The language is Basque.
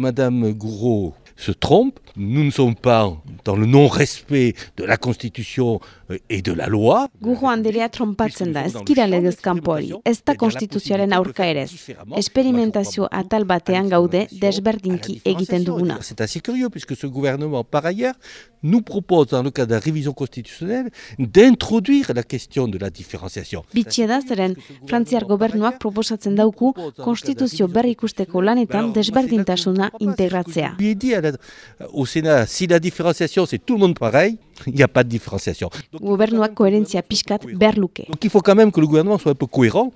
Madame Gouraud se trompe. Nous ne sommes pas dans le non-respect de la Constitution et de la loi. Guru Anderea trompatzen da, ez kira legez kanpori, ez da konstituzioaren aurka ere. Esperimentazio atal batean gaude desberdinki egiten duguna. C'est assez curieux puisque ce gouvernement, par ailleurs, nous propose, dans le cadre de la révision constitutionnelle, d'introduire la question de la différenciation. Bitxia da, zeren Frantziar gobernuak proposatzen dauku konstituzio berri ikusteko lanetan desberdintasuna integratzea. lui dit au Sénat, si la différenciation c'est tout le monde pareil, il n'y a pas de différenciation. Gobernuak koherentzia pixkat behar luke. Donc il faut quand même que le gouvernement soit un peu cohérent